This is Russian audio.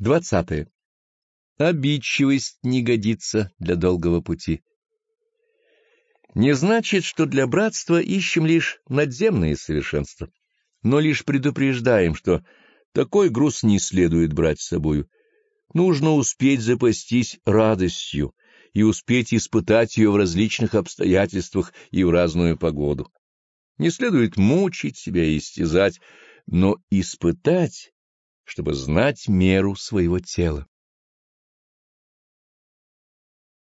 Двадцатое. Обидчивость не годится для долгого пути. Не значит, что для братства ищем лишь надземные совершенства, но лишь предупреждаем, что такой груз не следует брать с собою. Нужно успеть запастись радостью и успеть испытать ее в различных обстоятельствах и в разную погоду. Не следует мучить себя и истязать, но испытать, чтобы знать меру своего тела.